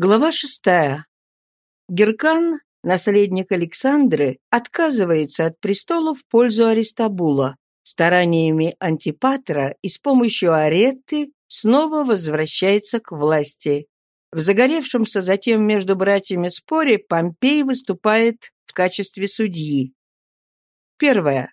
Глава шестая. Геркан, наследник Александры, отказывается от престола в пользу Аристабула. Стараниями Антипатра и с помощью Аретты снова возвращается к власти. В загоревшемся затем между братьями споре Помпей выступает в качестве судьи. Первое.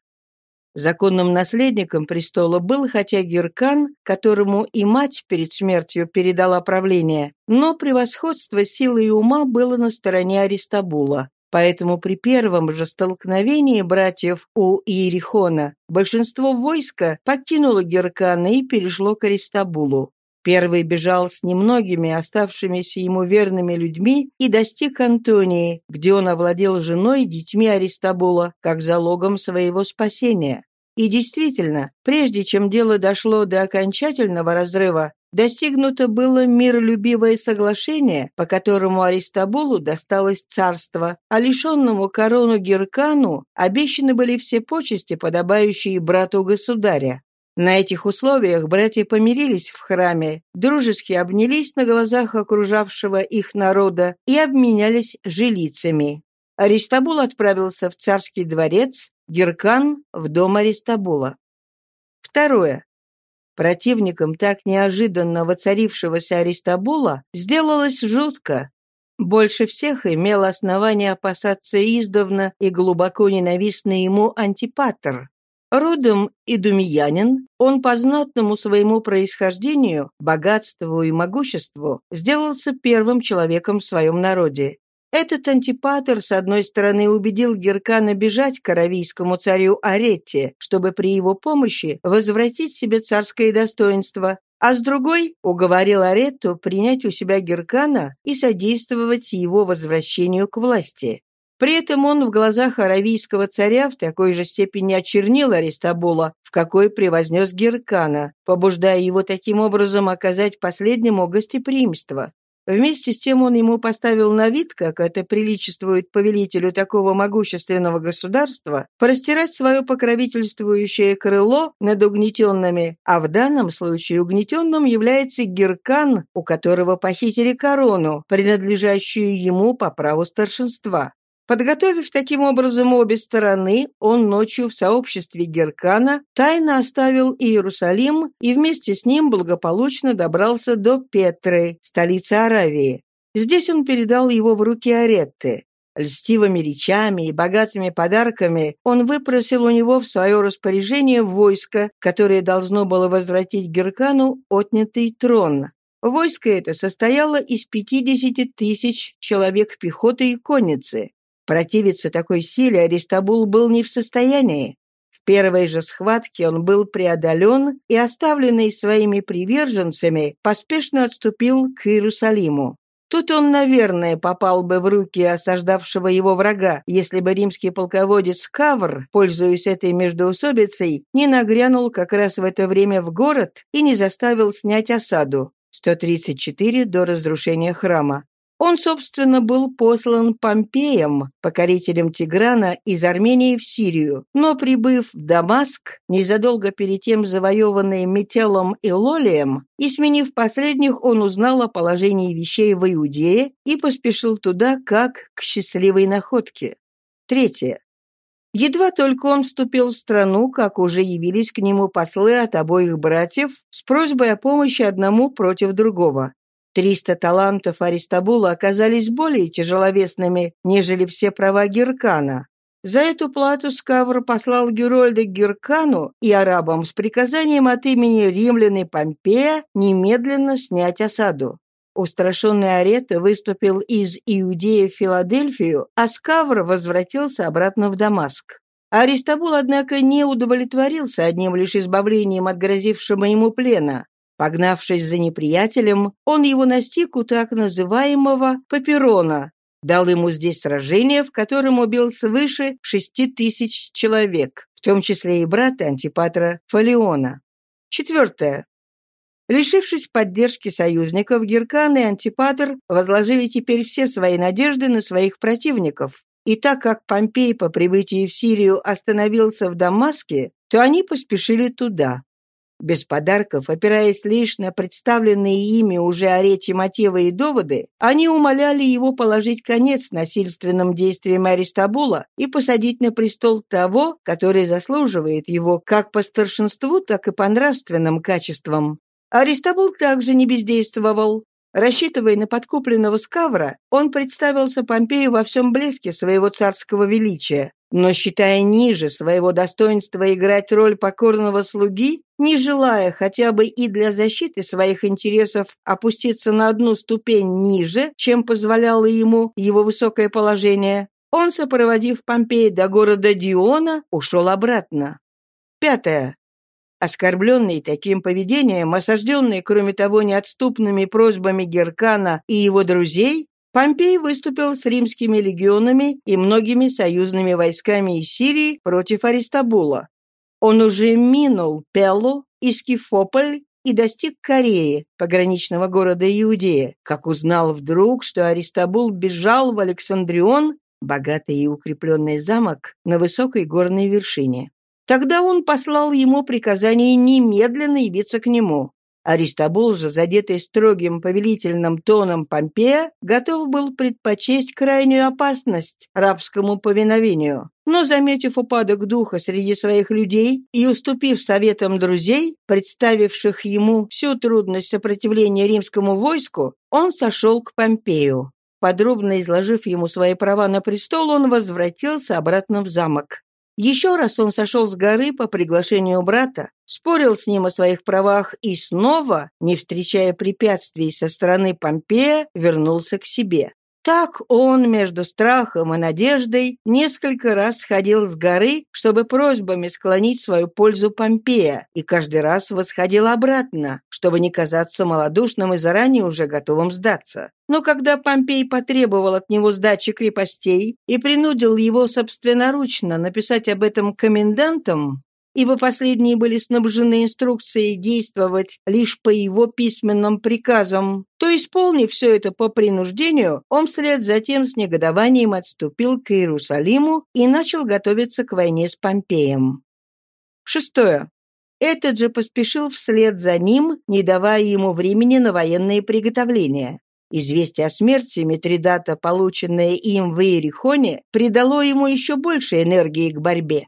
Законным наследником престола был хотя Геркан, которому и мать перед смертью передала правление, но превосходство силы и ума было на стороне Аристабула. Поэтому при первом же столкновении братьев у Иерихона большинство войска покинуло Геркана и перешло к Аристабулу. Первый бежал с немногими оставшимися ему верными людьми и достиг Антонии, где он овладел женой и детьми Аристабула, как залогом своего спасения. И действительно, прежде чем дело дошло до окончательного разрыва, достигнуто было миролюбивое соглашение, по которому Аристабулу досталось царство, а лишенному корону Геркану обещаны были все почести, подобающие брату государя. На этих условиях братья помирились в храме, дружески обнялись на глазах окружавшего их народа и обменялись жилицами. Аристабул отправился в царский дворец, Геркан – в дом Аристабула. Второе. Противником так неожиданно воцарившегося Аристабула сделалось жутко. Больше всех имел основание опасаться издавна и глубоко ненавистный ему антипатр, Родом идумиянин, он по знатному своему происхождению, богатству и могуществу сделался первым человеком в своем народе. Этот антипатер, с одной стороны, убедил Геркана бежать к аравийскому царю Аретте, чтобы при его помощи возвратить себе царское достоинство, а с другой уговорил Аретту принять у себя Геркана и содействовать его возвращению к власти. При этом он в глазах аравийского царя в такой же степени очернил Аристабула, в какой превознес Геркана, побуждая его таким образом оказать последнему гостеприимство. Вместе с тем он ему поставил на вид, как это приличествует повелителю такого могущественного государства, простирать свое покровительствующее крыло над угнетенными, а в данном случае угнетенным является Геркан, у которого похитили корону, принадлежащую ему по праву старшинства. Подготовив таким образом обе стороны, он ночью в сообществе Геркана тайно оставил Иерусалим и вместе с ним благополучно добрался до Петры, столицы Аравии. Здесь он передал его в руки Аретты. Льстивыми речами и богатыми подарками он выпросил у него в свое распоряжение войско, которое должно было возвратить Геркану отнятый трон. Войско это состояло из 50 тысяч человек пехоты и конницы. Противиться такой силе Аристабул был не в состоянии. В первой же схватке он был преодолен и, оставленный своими приверженцами, поспешно отступил к Иерусалиму. Тут он, наверное, попал бы в руки осаждавшего его врага, если бы римский полководец Кавр, пользуясь этой междоусобицей, не нагрянул как раз в это время в город и не заставил снять осаду. 134 до разрушения храма. Он, собственно, был послан Помпеем, покорителем Тиграна, из Армении в Сирию, но, прибыв в Дамаск, незадолго перед тем завоеванный Метелом и Лолием, и сменив последних, он узнал о положении вещей в Иудее и поспешил туда как к счастливой находке. Третье. Едва только он вступил в страну, как уже явились к нему послы от обоих братьев с просьбой о помощи одному против другого. Триста талантов Аристабула оказались более тяжеловесными, нежели все права Геркана. За эту плату Скавр послал Герольда Геркану и арабам с приказанием от имени римлян и Помпея немедленно снять осаду. Устрашенный Арета выступил из Иудеи в Филадельфию, а Скавр возвратился обратно в Дамаск. Аристабул, однако, не удовлетворился одним лишь избавлением от грозившего ему плена. Погнавшись за неприятелем, он его настиг у так называемого Паперона, дал ему здесь сражение, в котором убил свыше шести тысяч человек, в том числе и брата Антипатра Фалиона. Четвертое. Лишившись поддержки союзников, Геркан и Антипатр возложили теперь все свои надежды на своих противников. И так как Помпей по прибытии в Сирию остановился в Дамаске, то они поспешили туда. Без подарков, опираясь лишь на представленные ими уже о речи мотивы и доводы, они умоляли его положить конец насильственным действиям Аристабула и посадить на престол того, который заслуживает его как по старшинству, так и по нравственным качествам. Аристабул также не бездействовал. Рассчитывая на подкупленного Скавра, он представился Помпею во всем блеске своего царского величия, но считая ниже своего достоинства играть роль покорного слуги, не желая хотя бы и для защиты своих интересов опуститься на одну ступень ниже, чем позволяло ему его высокое положение, он, сопроводив Помпея до города Диона, ушел обратно. Пятое. Оскорбленный таким поведением, осажденный, кроме того, неотступными просьбами Геркана и его друзей, Помпей выступил с римскими легионами и многими союзными войсками из Сирии против Аристабула. Он уже минул Пеллу и Скифополь и достиг Кореи, пограничного города Иудея, как узнал вдруг, что Аристабул бежал в Александрион, богатый и укрепленный замок, на высокой горной вершине. Тогда он послал ему приказание немедленно явиться к нему. Аристобул же, задетый строгим повелительным тоном Помпея, готов был предпочесть крайнюю опасность рабскому повиновению. Но, заметив упадок духа среди своих людей и уступив советам друзей, представивших ему всю трудность сопротивления римскому войску, он сошел к Помпею. Подробно изложив ему свои права на престол, он возвратился обратно в замок. Еще раз он сошел с горы по приглашению брата, спорил с ним о своих правах и снова, не встречая препятствий со стороны Помпея, вернулся к себе. Так он между страхом и надеждой несколько раз сходил с горы, чтобы просьбами склонить свою пользу Помпея, и каждый раз восходил обратно, чтобы не казаться малодушным и заранее уже готовым сдаться. Но когда Помпей потребовал от него сдачи крепостей и принудил его собственноручно написать об этом комендантам, ибо последние были снабжены инструкцией действовать лишь по его письменным приказам, то, исполнив все это по принуждению, он вслед затем с негодованием отступил к Иерусалиму и начал готовиться к войне с Помпеем. Шестое. Этот же поспешил вслед за ним, не давая ему времени на военные приготовления. Известие о смерти Митридата, полученное им в Иерихоне, придало ему еще больше энергии к борьбе.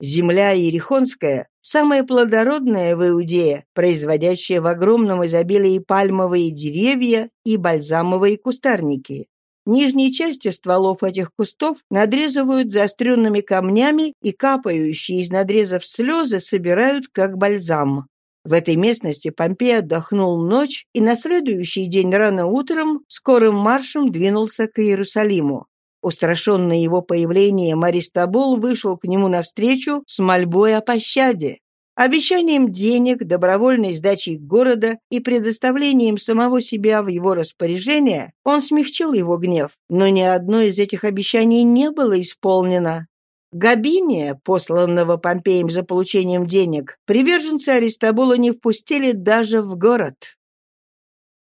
Земля Иерихонская – самая плодородная в Иудее, производящая в огромном изобилии пальмовые деревья и бальзамовые кустарники. Нижние части стволов этих кустов надрезывают заостренными камнями и капающие из надрезов слезы собирают как бальзам. В этой местности Помпей отдохнул ночь и на следующий день рано утром скорым маршем двинулся к Иерусалиму. Устрашенный его появлением, Аристобул вышел к нему навстречу с мольбой о пощаде. Обещанием денег, добровольной сдачей города и предоставлением самого себя в его распоряжение он смягчил его гнев, но ни одно из этих обещаний не было исполнено. Габиния, посланного Помпеем за получением денег, приверженцы Аристобула не впустили даже в город.